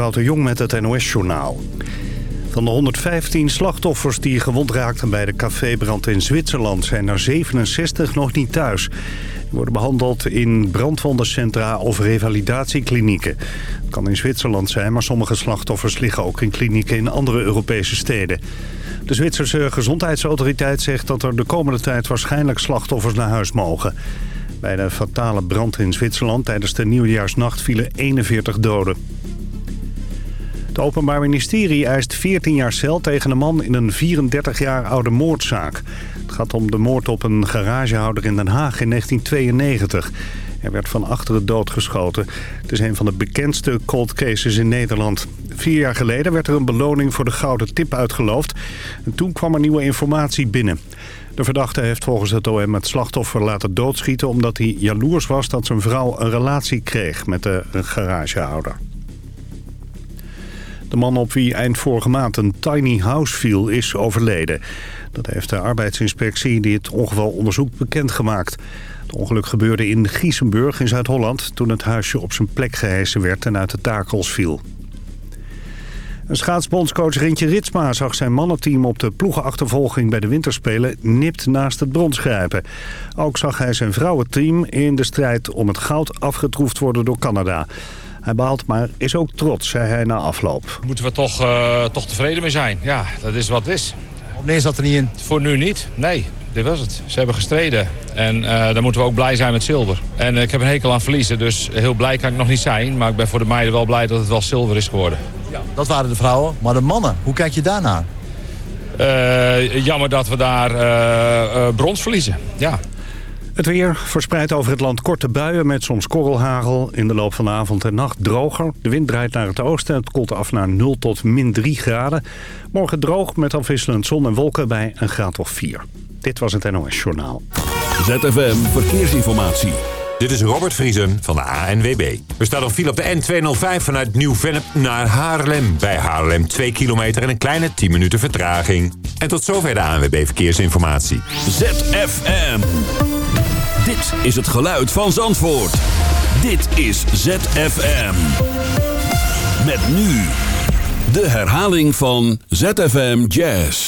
Wouter Jong met het NOS-journaal. Van de 115 slachtoffers die gewond raakten bij de cafébrand in Zwitserland... zijn er 67 nog niet thuis. Die worden behandeld in brandwondencentra of revalidatieklinieken. Het kan in Zwitserland zijn, maar sommige slachtoffers liggen ook in klinieken in andere Europese steden. De Zwitserse gezondheidsautoriteit zegt dat er de komende tijd waarschijnlijk slachtoffers naar huis mogen. Bij de fatale brand in Zwitserland tijdens de nieuwjaarsnacht vielen 41 doden. Het Openbaar Ministerie eist 14 jaar cel tegen een man in een 34 jaar oude moordzaak. Het gaat om de moord op een garagehouder in Den Haag in 1992. Hij werd van achteren doodgeschoten. Het is een van de bekendste cold cases in Nederland. Vier jaar geleden werd er een beloning voor de gouden tip uitgeloofd. En toen kwam er nieuwe informatie binnen. De verdachte heeft volgens het OM het slachtoffer laten doodschieten... omdat hij jaloers was dat zijn vrouw een relatie kreeg met de garagehouder. De man op wie eind vorige maand een tiny house viel is overleden. Dat heeft de arbeidsinspectie die het ongeval onderzoekt bekendgemaakt. Het ongeluk gebeurde in Giesenburg in Zuid-Holland... toen het huisje op zijn plek gehesen werd en uit de takels viel. Een schaatsbondscoach Rintje Ritsma zag zijn mannenteam op de ploegenachtervolging bij de winterspelen nipt naast het brons grijpen. Ook zag hij zijn vrouwenteam in de strijd om het goud afgetroefd worden door Canada. Hij baalt, maar is ook trots, zei hij na afloop. Moeten we toch, uh, toch tevreden mee zijn. Ja, dat is wat het is. Nee, zat er niet in? Voor nu niet, nee. Dit was het. Ze hebben gestreden. En uh, dan moeten we ook blij zijn met zilver. En uh, ik heb een hekel aan verliezen, dus heel blij kan ik nog niet zijn. Maar ik ben voor de meiden wel blij dat het wel zilver is geworden. Ja, dat waren de vrouwen. Maar de mannen, hoe kijk je daarnaar? Uh, jammer dat we daar brons verliezen, ja. Het weer verspreidt over het land korte buien met soms korrelhagel. In de loop van de avond en nacht droger. De wind draait naar het oosten. Het koelt af naar 0 tot min 3 graden. Morgen droog met afwisselend zon en wolken bij een graad of 4. Dit was het NOS Journaal. ZFM Verkeersinformatie. Dit is Robert Vriesen van de ANWB. We staan op file op de N205 vanuit Nieuw-Vennep naar Haarlem. Bij Haarlem 2 kilometer en een kleine 10 minuten vertraging. En tot zover de ANWB Verkeersinformatie. ZFM. Dit is het geluid van Zandvoort. Dit is ZFM. Met nu de herhaling van ZFM Jazz.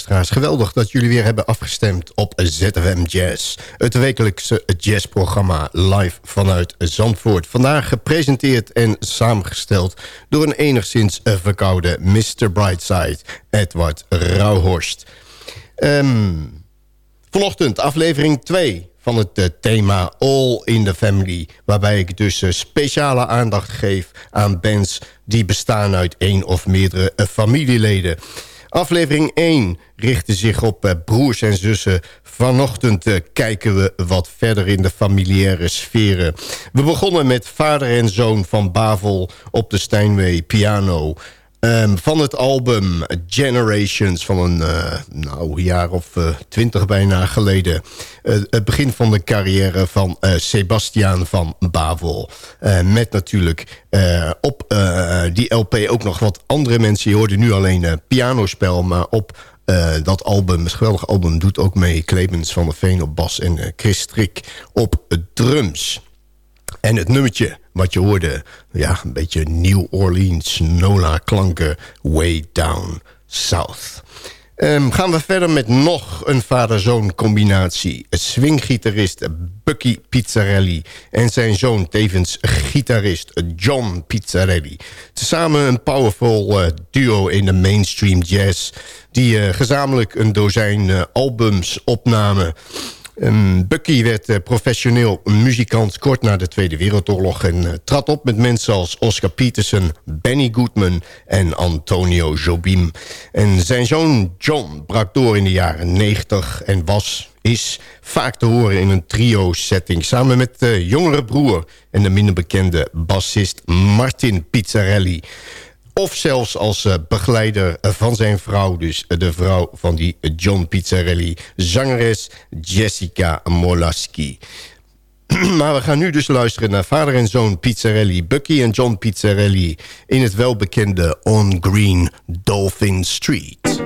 Geweldig dat jullie weer hebben afgestemd op ZFM Jazz. Het wekelijkse jazzprogramma live vanuit Zandvoort. Vandaag gepresenteerd en samengesteld door een enigszins verkoude Mr. Brightside, Edward Rauhorst. Um, vanochtend aflevering 2 van het uh, thema All in the Family. Waarbij ik dus uh, speciale aandacht geef aan bands die bestaan uit één of meerdere uh, familieleden. Aflevering 1 richtte zich op broers en zussen. Vanochtend kijken we wat verder in de familiaire sferen. We begonnen met vader en zoon van Bavel op de Steinway piano... Um, van het album Generations van een uh, nou, jaar of uh, twintig bijna geleden. Uh, het begin van de carrière van Sebastiaan van Bavel. met natuurlijk op die LP ook nog wat andere mensen. Je hoorde nu alleen pianospel, maar op dat album, het geweldige album, doet ook mee Clemens van der Veen op bas en Chris Strik op drums. En het nummertje wat je hoorde, ja, een beetje New Orleans, Nola klanken, Way Down South. Um, gaan we verder met nog een vader-zoon combinatie. Swinggitarist Bucky Pizzarelli en zijn zoon tevens gitarist John Pizzarelli. Samen een powerful uh, duo in de mainstream jazz... die uh, gezamenlijk een dozijn uh, albums opnamen... Um, Bucky werd uh, professioneel muzikant kort na de Tweede Wereldoorlog... en uh, trad op met mensen als Oscar Peterson, Benny Goodman en Antonio Jobim. En zijn zoon John brak door in de jaren 90 en was, is vaak te horen in een trio-setting... samen met de jongere broer en de minder bekende bassist Martin Pizzarelli... Of zelfs als uh, begeleider van zijn vrouw, dus de vrouw van die John Pizzarelli, zangeres Jessica Molaski. maar we gaan nu dus luisteren naar vader en zoon Pizzarelli, Bucky en John Pizzarelli... in het welbekende On Green Dolphin Street.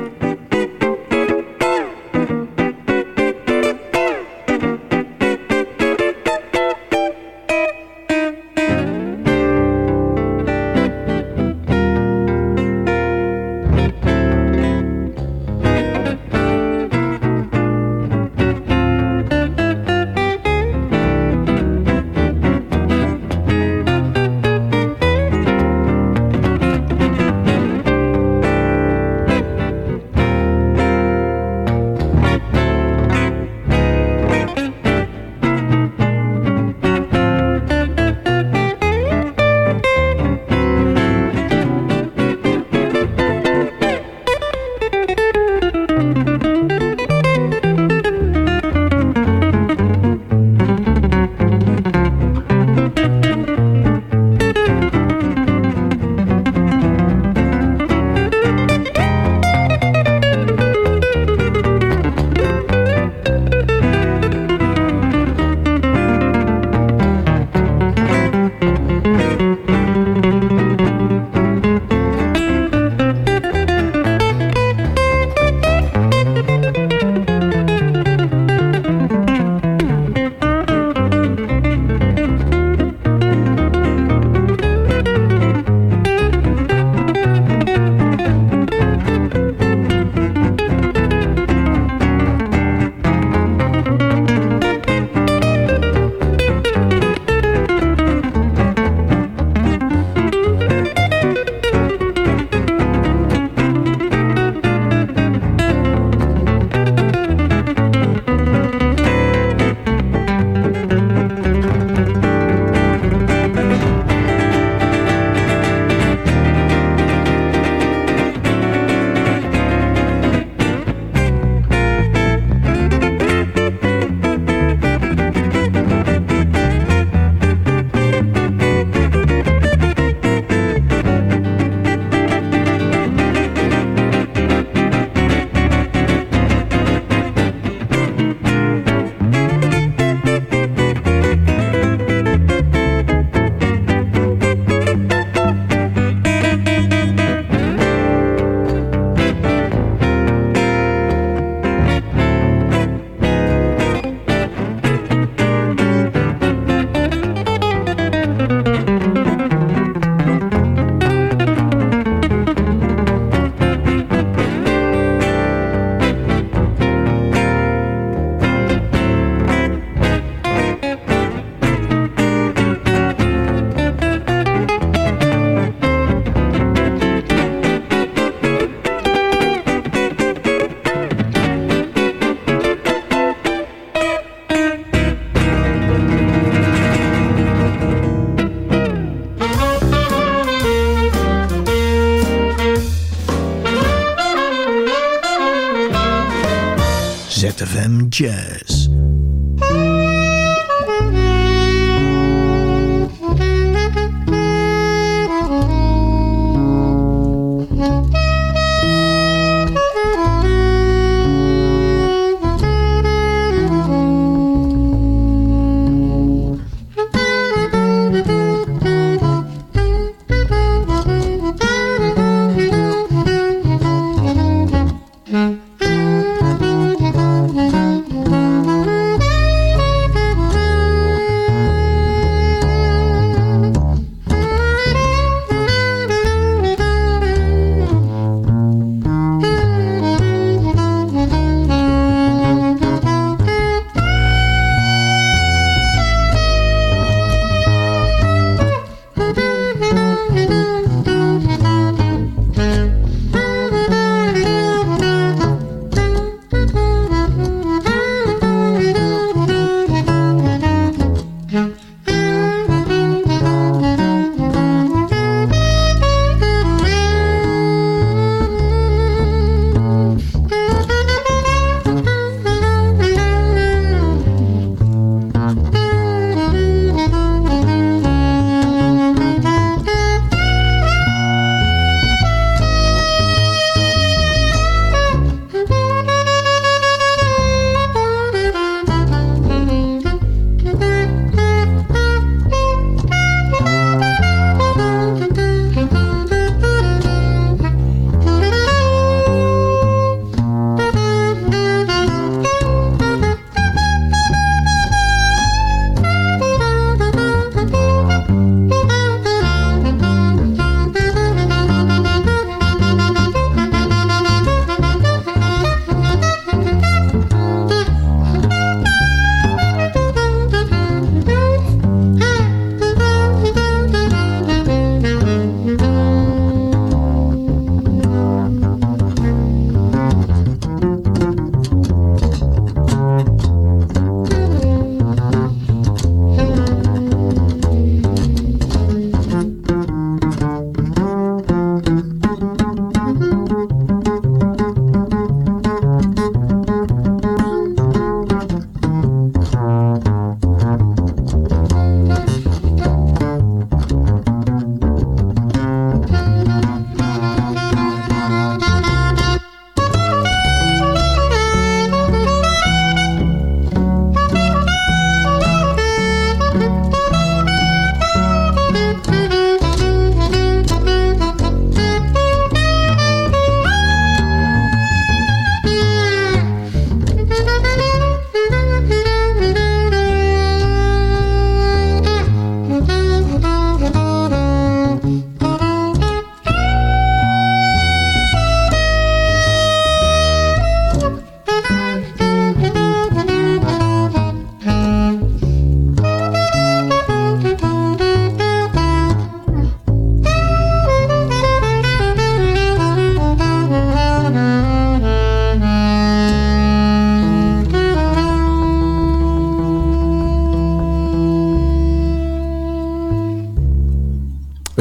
ZFM Jazz.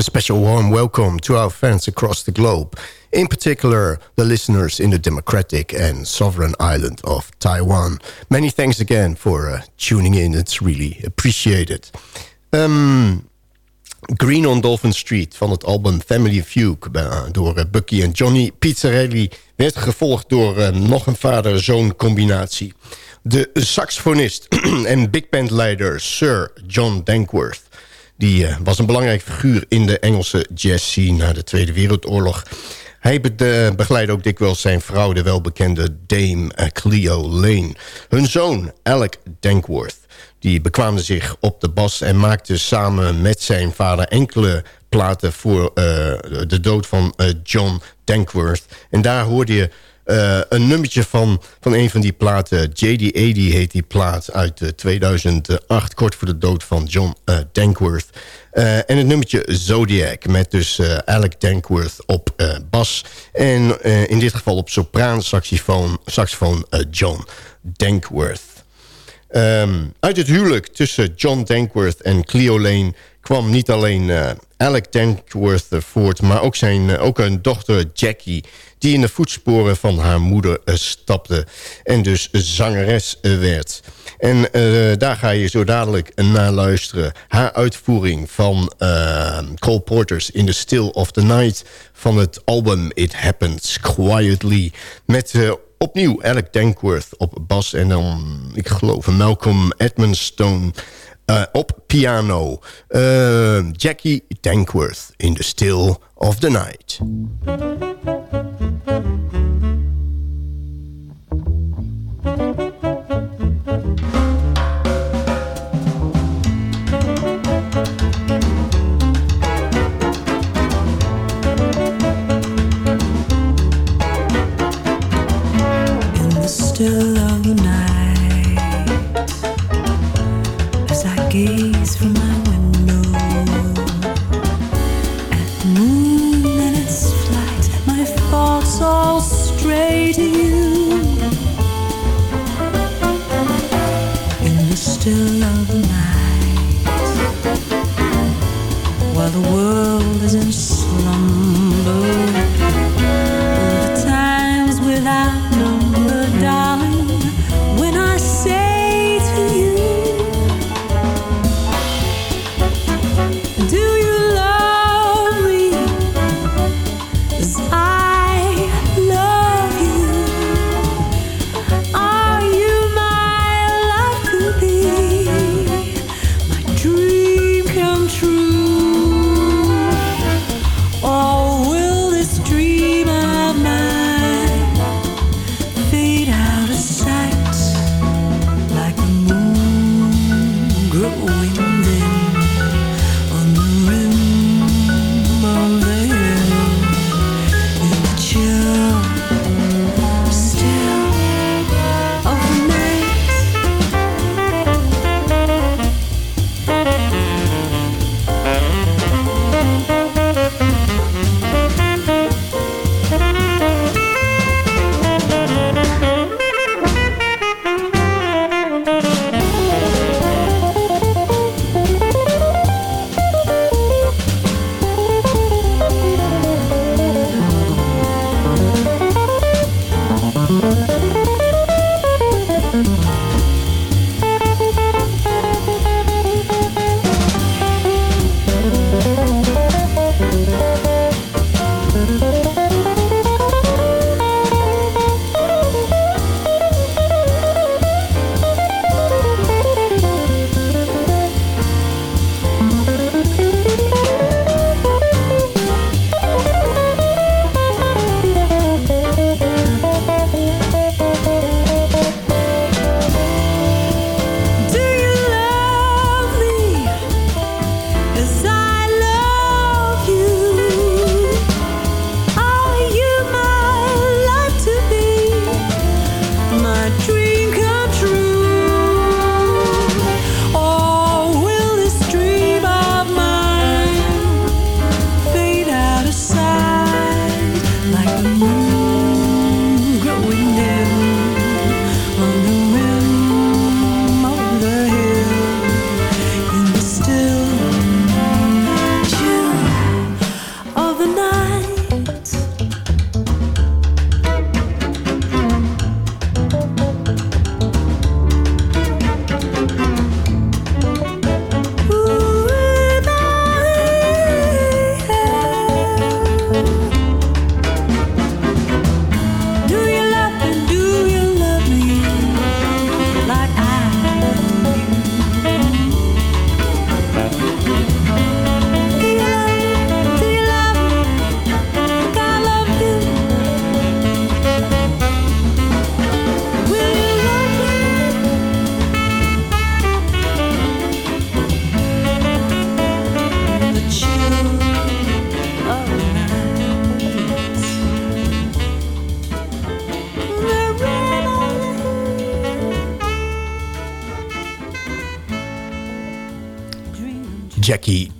Special warm welcome to our fans across the globe, in particular the listeners in the democratic and sovereign island of Taiwan. Many thanks again for uh, tuning in. It's really appreciated. Um, Green on Dolphin Street van het album Family Fugue uh, door uh, Bucky en Johnny Pizzarelli werd gevolgd door uh, nog een vader-zoon combinatie. De saxofonist en big band leider Sir John Dankworth die uh, was een belangrijk figuur in de Engelse jazz na de Tweede Wereldoorlog. Hij be begeleidde ook dikwijls zijn vrouw, de welbekende Dame uh, Cleo Lane. Hun zoon, Alec Dankworth, die bekwaamde zich op de bas... en maakte samen met zijn vader enkele platen voor uh, de dood van John Dankworth. En daar hoorde je uh, een nummertje van, van een van die platen. JD80 heet die plaat uit uh, 2008. Kort voor de dood van John uh, Dankworth. en het nummertje Zodiac. Met dus Alec Dankworth op bas. En in dit geval op sopraan saxofoon, saxofoon John Dankworth. Um, uit het huwelijk tussen John Dankworth en Cleo Lane kwam niet alleen Alec Dankworth voort... maar ook, zijn, ook een dochter Jackie... die in de voetsporen van haar moeder stapte... en dus zangeres werd. En daar ga je zo dadelijk naar luisteren. Haar uitvoering van Cole Porters in the Still of the Night... van het album It Happens Quietly... met opnieuw Alec Dankworth op bas en dan, ik geloof, Malcolm Edmonstone uh, op piano. Uh, Jackie Dankworth in The Still of the Night. still of the night to you in the still of the night while the world is in slumber.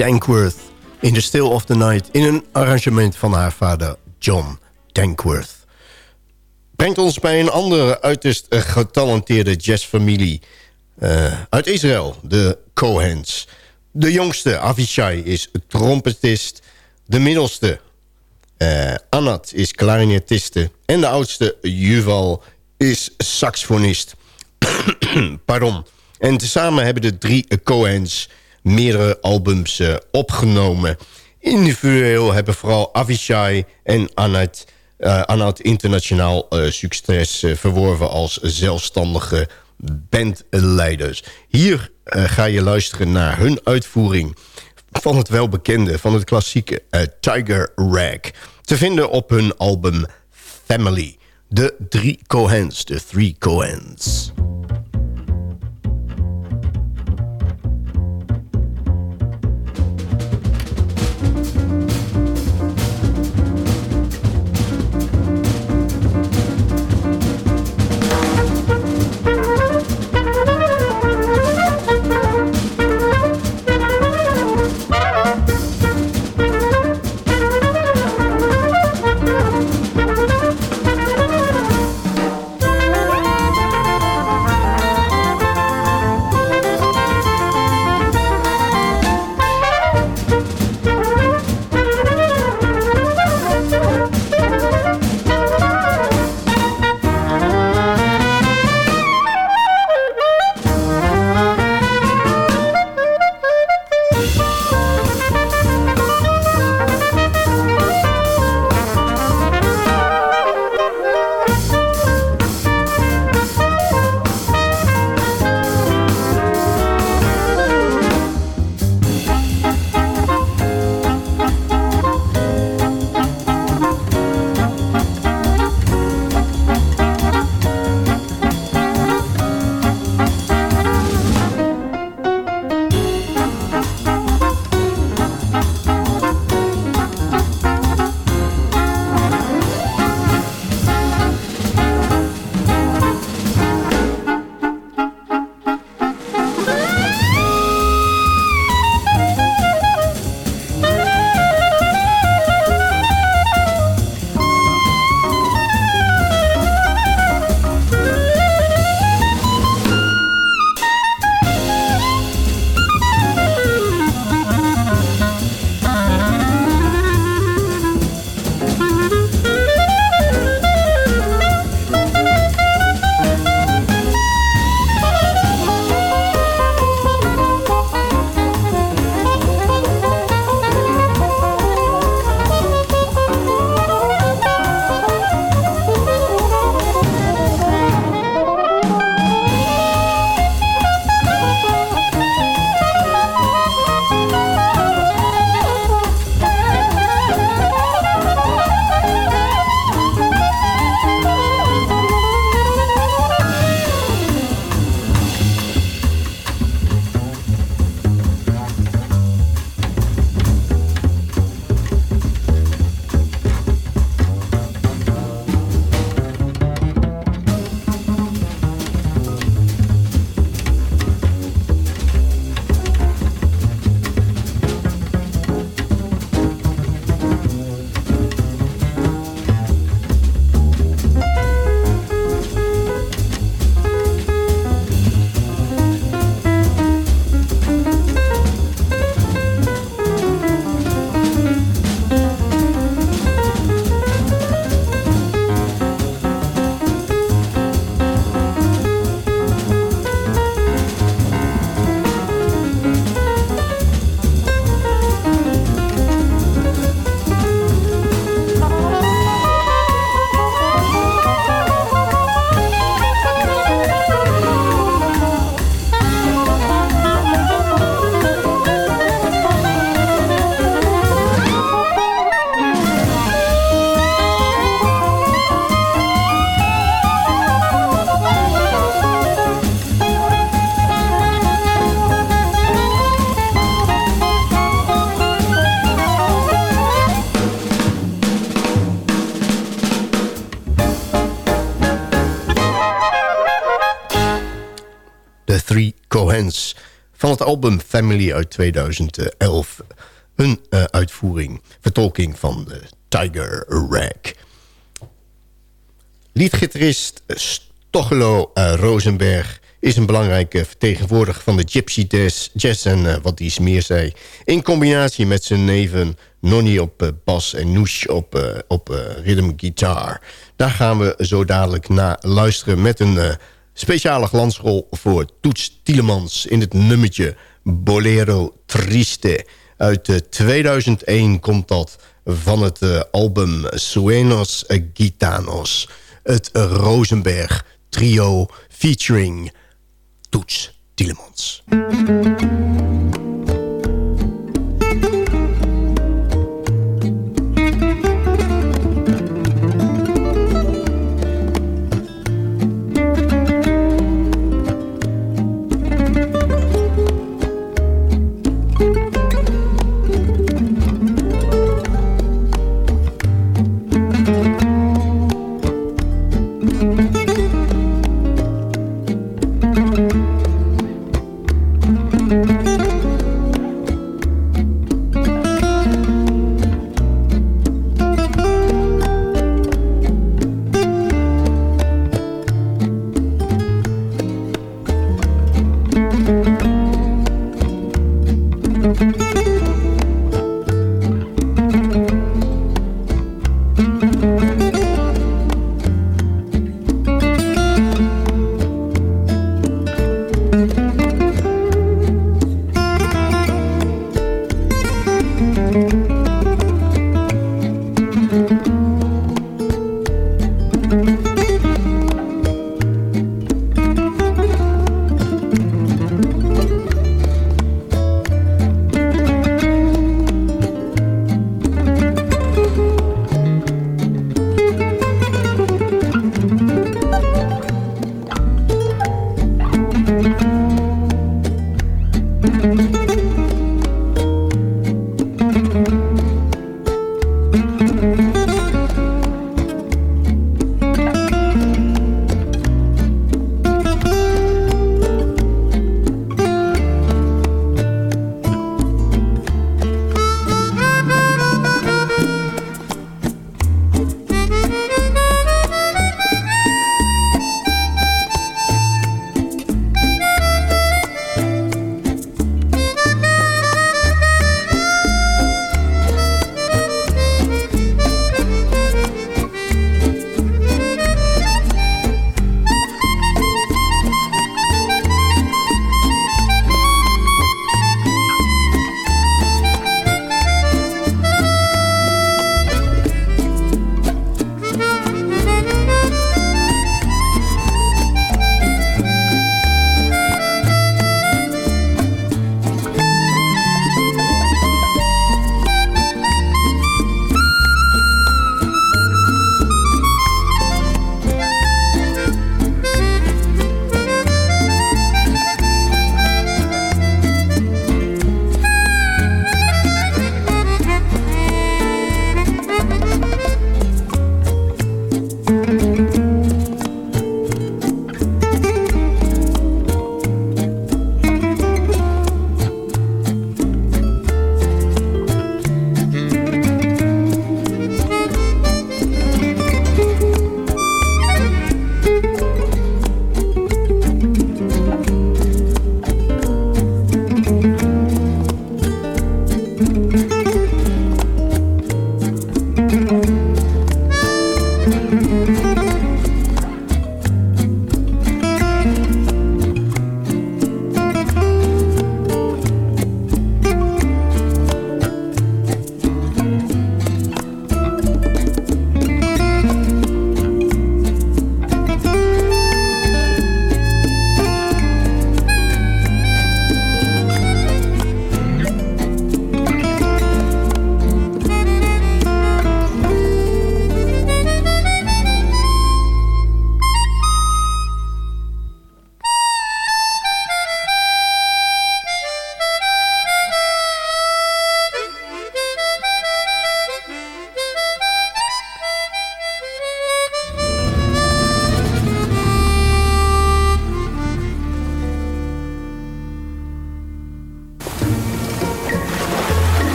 Dankworth in The Still of the Night... in een arrangement van haar vader John Dankworth. Brengt ons bij een andere uiterst getalenteerde jazzfamilie... Uh, uit Israël, de Cohens. De jongste, Avishai, is trompetist. De middelste, uh, Anat, is klarinetiste. En de oudste, Yuval, is saxofonist. Pardon. En tezamen hebben de drie Coens meerdere albums uh, opgenomen. Individueel hebben vooral Avishai en Anat, uh, Anat internationaal succes verworven als zelfstandige bandleiders. Hier ga je luisteren naar hun uitvoering van het welbekende, van het klassieke Tiger Rag. Te vinden op hun album Family. De drie Cohens, de Three Cohens. Van het album Family uit 2011. Een uh, uitvoering, vertolking van de Tiger Rag. Liedgitarist Stochelo uh, Rosenberg is een belangrijke vertegenwoordiger van de gypsy jazz en wat die meer zei. In combinatie met zijn neven Nonny op bas en Noosh op, op rhythm guitar. Daar gaan we zo dadelijk naar luisteren met een speciale glansrol voor Toets Tielemans in het nummertje Bolero Triste. Uit 2001 komt dat van het album Suenos Gitanos. Het Rosenberg trio featuring Toets Tielemans.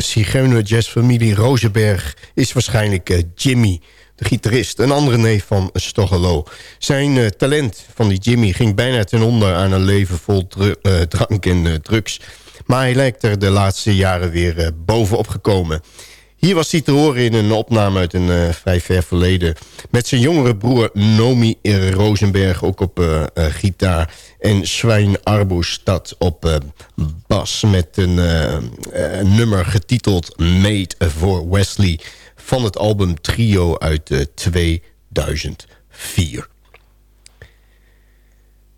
Uitgebreide Zigeuner jazzfamilie Rosenberg... is waarschijnlijk eh, Jimmy, de gitarist, een andere neef van Stochelo. Zijn uh, talent van die Jimmy ging bijna ten onder aan een leven vol uh, drank en drugs... maar hij lijkt er de laatste jaren weer bovenop gekomen... Hier was hij te horen in een opname uit een uh, vrij ver verleden... met zijn jongere broer Nomi Rosenberg ook op uh, uh, gitaar... en Schwein Arbostad op bas met een, nummer getiteld Made for Wesley... van het album Trio uit 2004.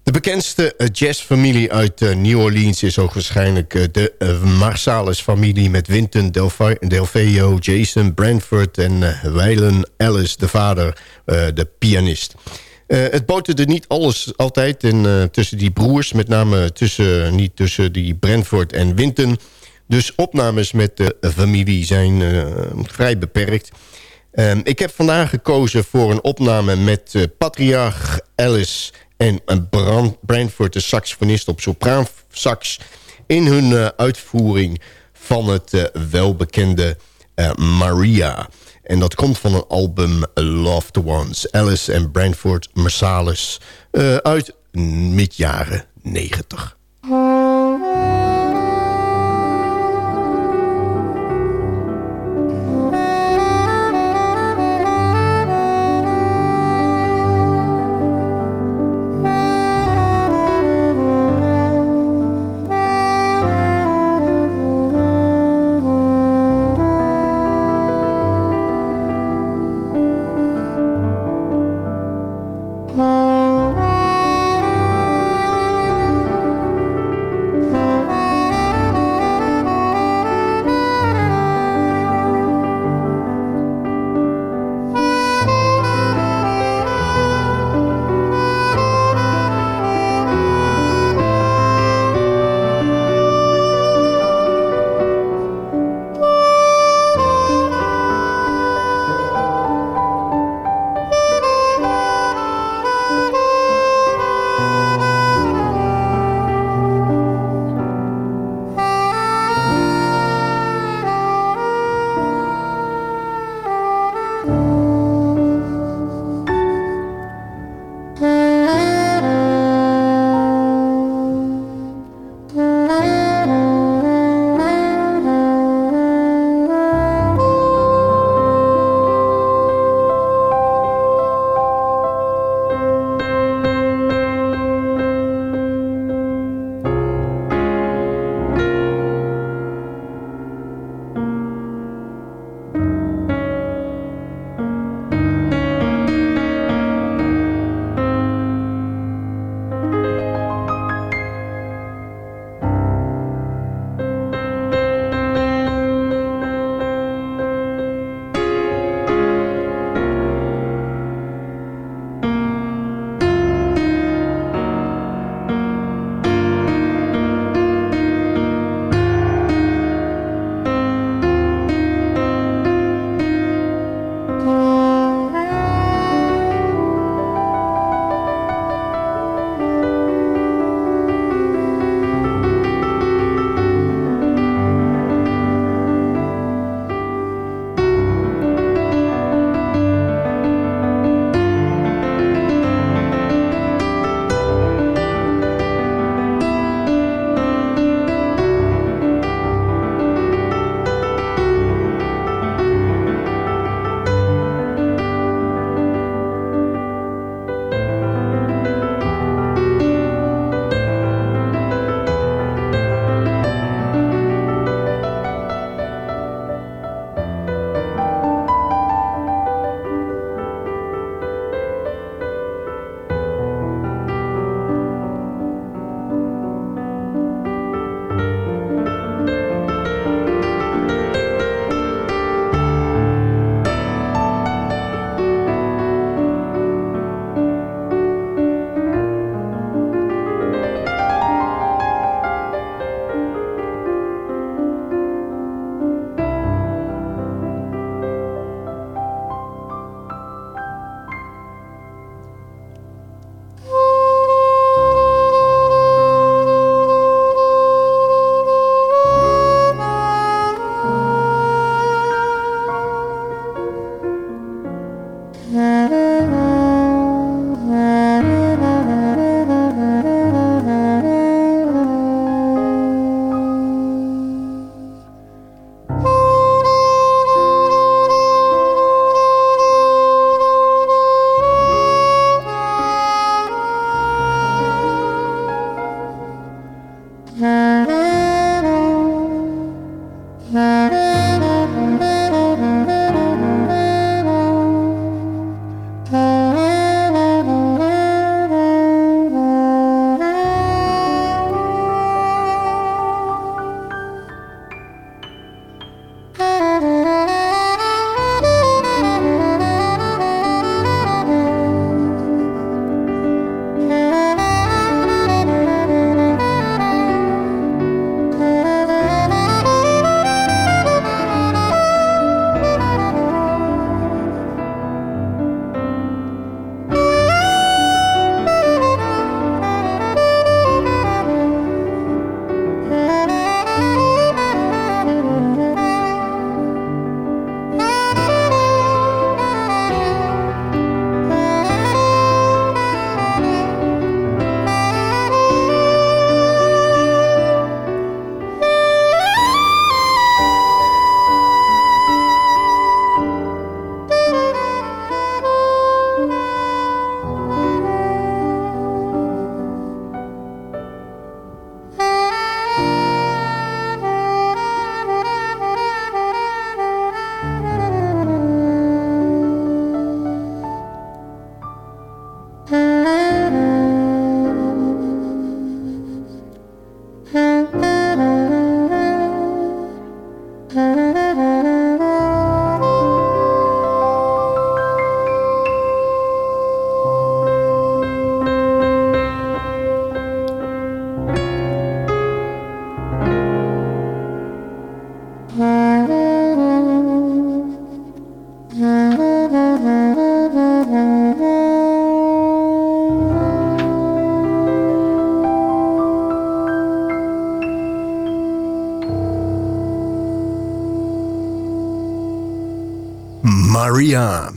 De bekendste eh, jazzfamilie uit eh, New Orleans is ook waarschijnlijk eh, de Marsalis-familie... met Winton Delveo, Jason Brantford en Waylon Ellis, de vader, de pianist. het boterde niet alles altijd in, tussen die broers, met name tussen, niet tussen die Brantford en Winton. Dus opnames met de familie zijn vrij beperkt... Ehm, ik heb vandaag gekozen voor een opname met patriarch Ellis en Brand, Brandford, de saxofonist op sopraansax... in hun uh, uitvoering van het uh, welbekende uh, Maria. En dat komt van een album Loved Ones. Alice en Brandford Marsalis uit midjaren 90.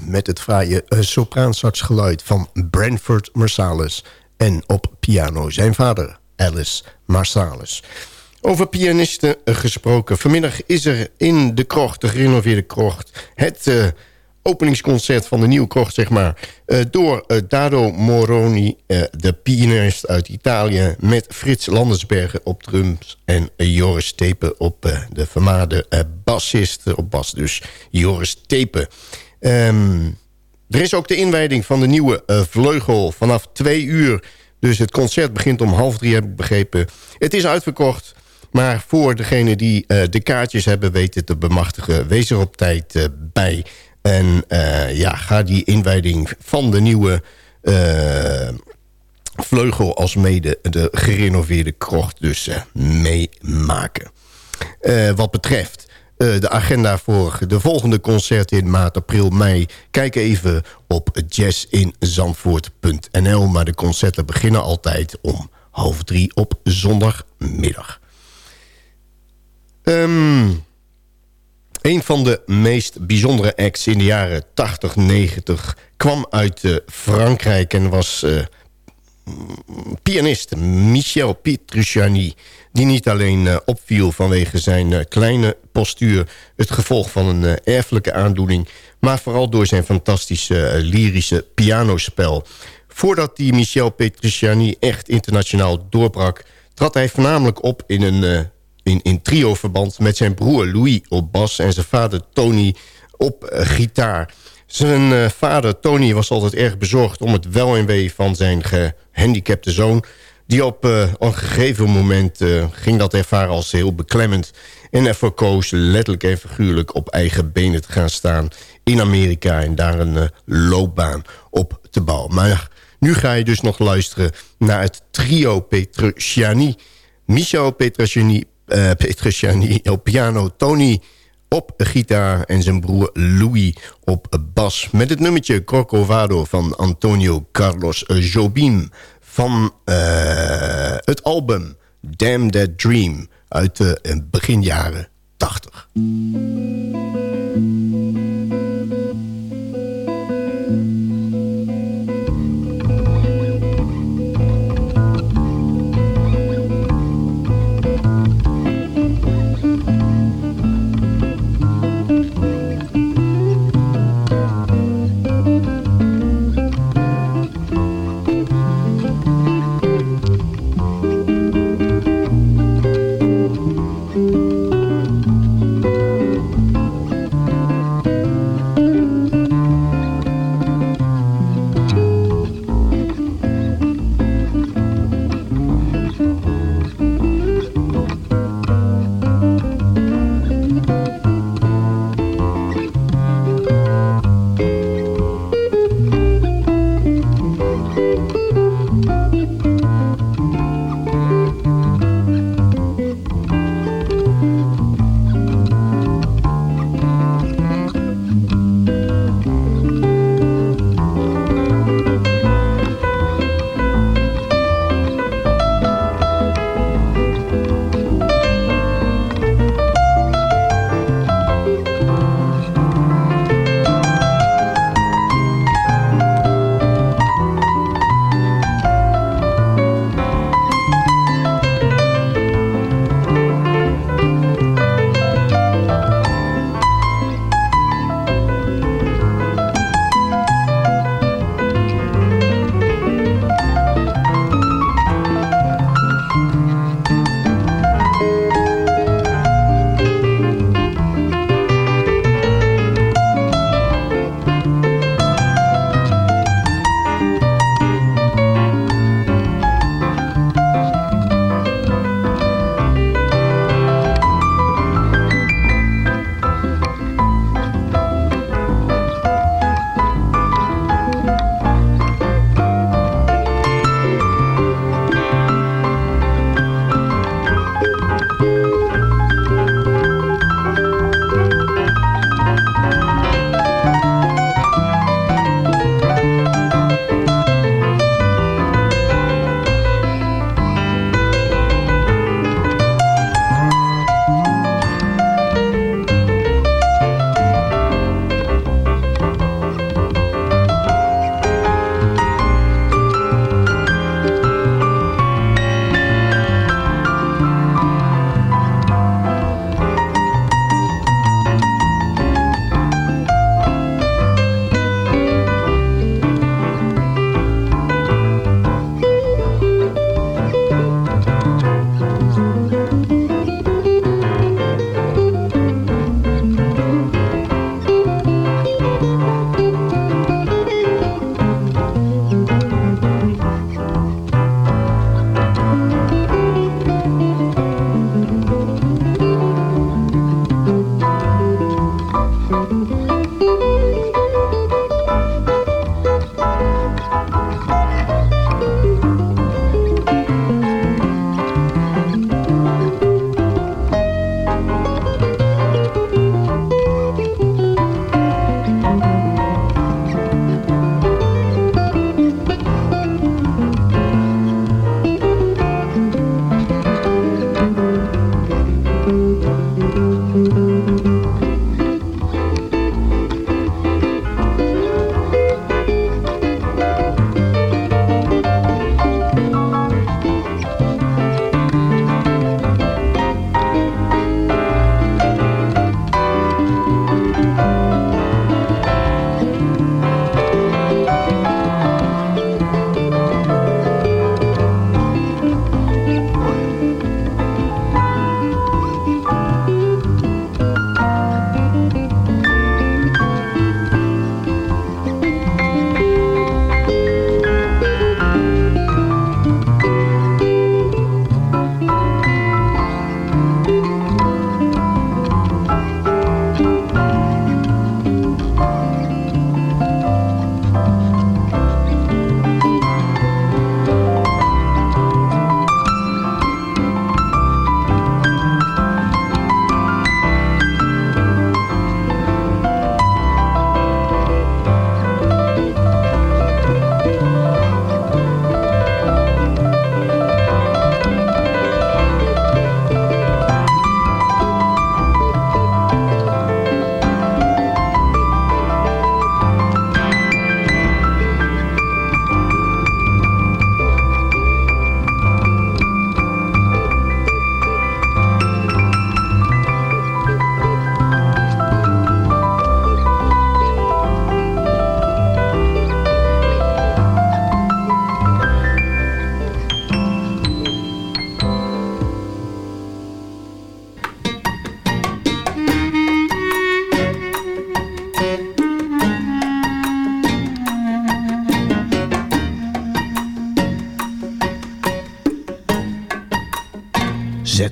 Met het fraaie uh, sopraansaxgeluid van Branford Marsalis. En op piano zijn vader, Alice Marsalis. Over pianisten gesproken. Vanmiddag is er in de krocht, de gerenoveerde krocht... het uh, openingsconcert van de nieuwe krocht, zeg maar... Door uh, Dado Moroni, de pianist uit Italië... met Frits Landersbergen op drums en Joris Tepen op de vermaarde bassist op bas. Dus Joris Tepen. Um, er is ook de inwijding van de nieuwe vleugel vanaf twee uur... Dus het concert begint om half drie, heb ik begrepen. Het is uitverkocht. Maar voor degene die uh, de kaartjes hebben weten te bemachtigen... wees er op tijd uh, bij. En ja, ga die inwijding van de nieuwe vleugel... als mede de gerenoveerde krocht dus meemaken. wat betreft de agenda voor de volgende concerten in maart, april, mei... kijk even op jazzinzandvoort.nl. Maar de concerten beginnen altijd om half drie op zondagmiddag. Um, een van de meest bijzondere acts in de jaren 80, 90... kwam uit uh, Frankrijk en was uh, pianist Michel Petrucciani... die niet alleen uh, opviel vanwege zijn kleine postuur... het gevolg van een erfelijke aandoening... maar vooral door zijn fantastische lyrische pianospel. Voordat die Michel Petrucciani echt internationaal doorbrak... trad hij voornamelijk op in een in, in trio-verband met zijn broer Louis op bas... en zijn vader Tony op gitaar. Zijn uh, vader Tony was altijd erg bezorgd om het wel en wee van zijn gehandicapte zoon... die op uh, een gegeven moment ging dat ervaren als heel beklemmend... en ervoor koos letterlijk en figuurlijk op eigen benen te gaan staan... in Amerika en daar een loopbaan op te bouwen. Maar nu ga je dus nog luisteren naar het trio Petrucciani... Michel Petrucciani, Petrosiani op piano, Tony op gitaar en zijn broer Louis op bas. Met het nummertje Corcovado van Antonio Carlos Jobim van uh, het album Damn That Dream uit de uh, begin jaren 80.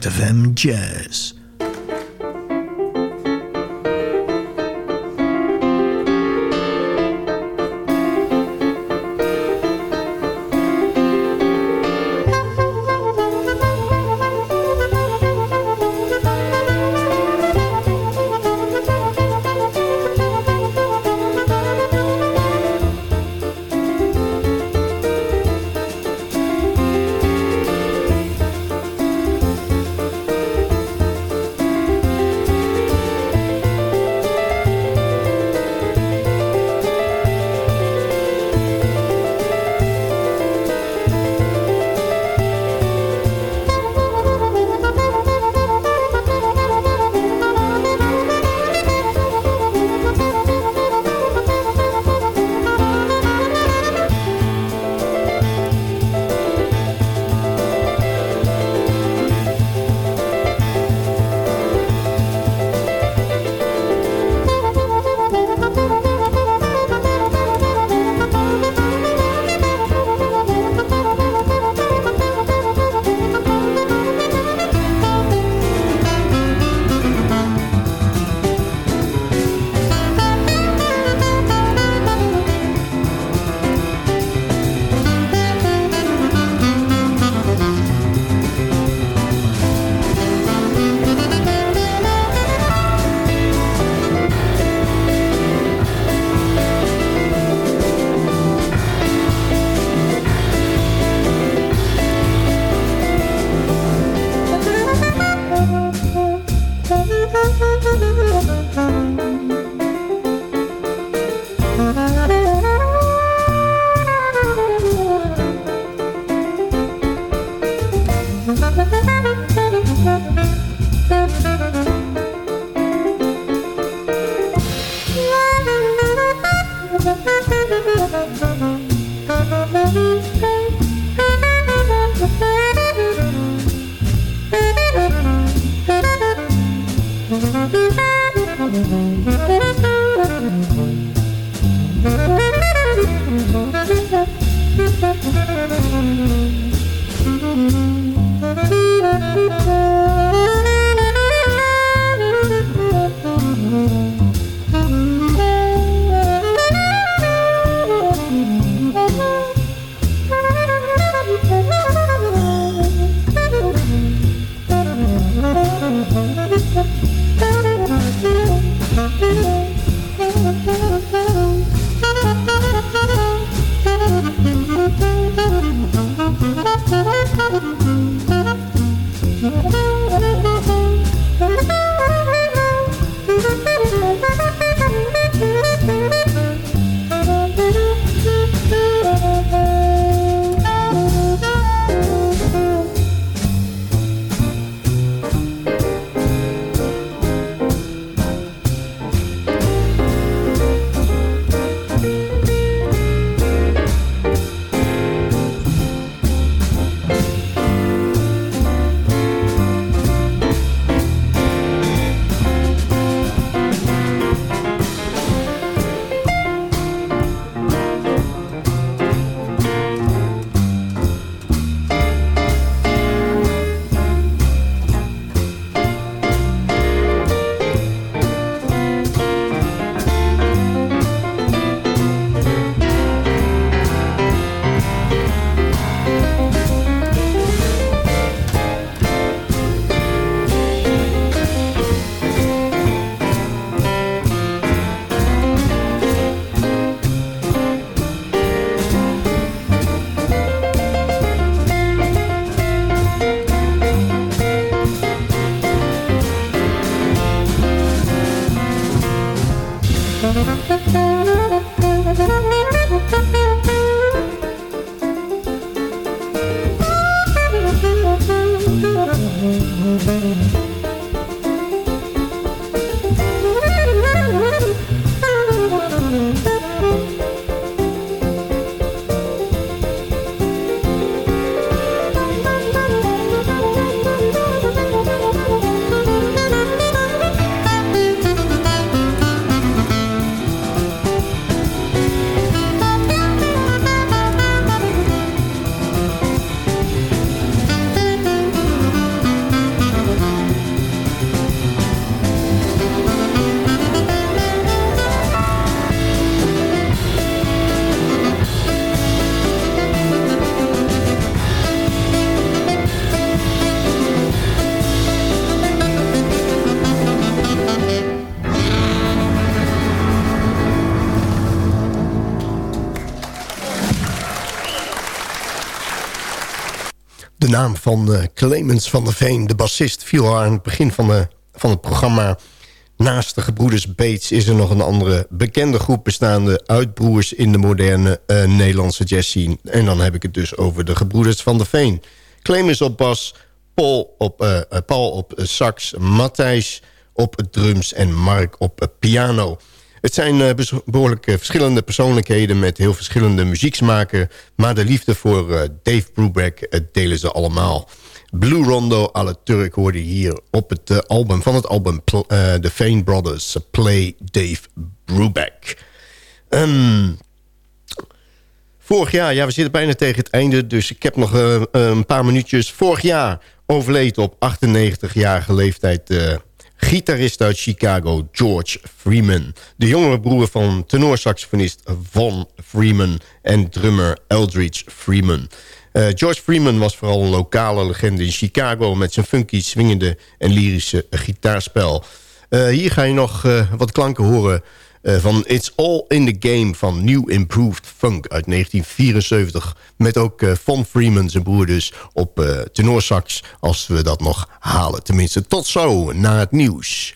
ZFM Jazz. Naam van uh, Clemens van der Veen, de bassist... viel aan het begin van, de, van het programma. Naast de gebroeders Bates is er nog een andere bekende groep... bestaande uit broers in de moderne uh, Nederlandse jazzscene. En dan heb ik het dus over de gebroeders van der Veen. Clemens op bas, Paul op, uh, Paul op sax, Matthijs op drums en Mark op piano... Het zijn uh, behoorlijk verschillende persoonlijkheden... met heel verschillende muzieksmaken. Maar de liefde voor uh, Dave Brubeck uh, delen ze allemaal. Blue Rondo à la Turk hoorde hier op het album van het album... The Fane Brothers, Play Dave Brubeck. Um, vorig jaar, ja, we zitten bijna tegen het einde... dus ik heb nog een paar minuutjes. Vorig jaar overleed op 98-jarige leeftijd gitarist uit Chicago George Freeman. De jongere broer van tenorsaxofonist Von Freeman en drummer Eldridge Freeman. Uh, George Freeman was vooral een lokale legende in Chicago... met zijn funky, swingende en lyrische gitaarspel. Uh, hier ga je nog uh, wat klanken horen uh, van It's All in the Game van New Improved Funk uit 1974. Met ook uh, Von Freeman, zijn broer dus, op uh, tenorsax. Als we dat nog halen. Tenminste, tot zo, na het nieuws.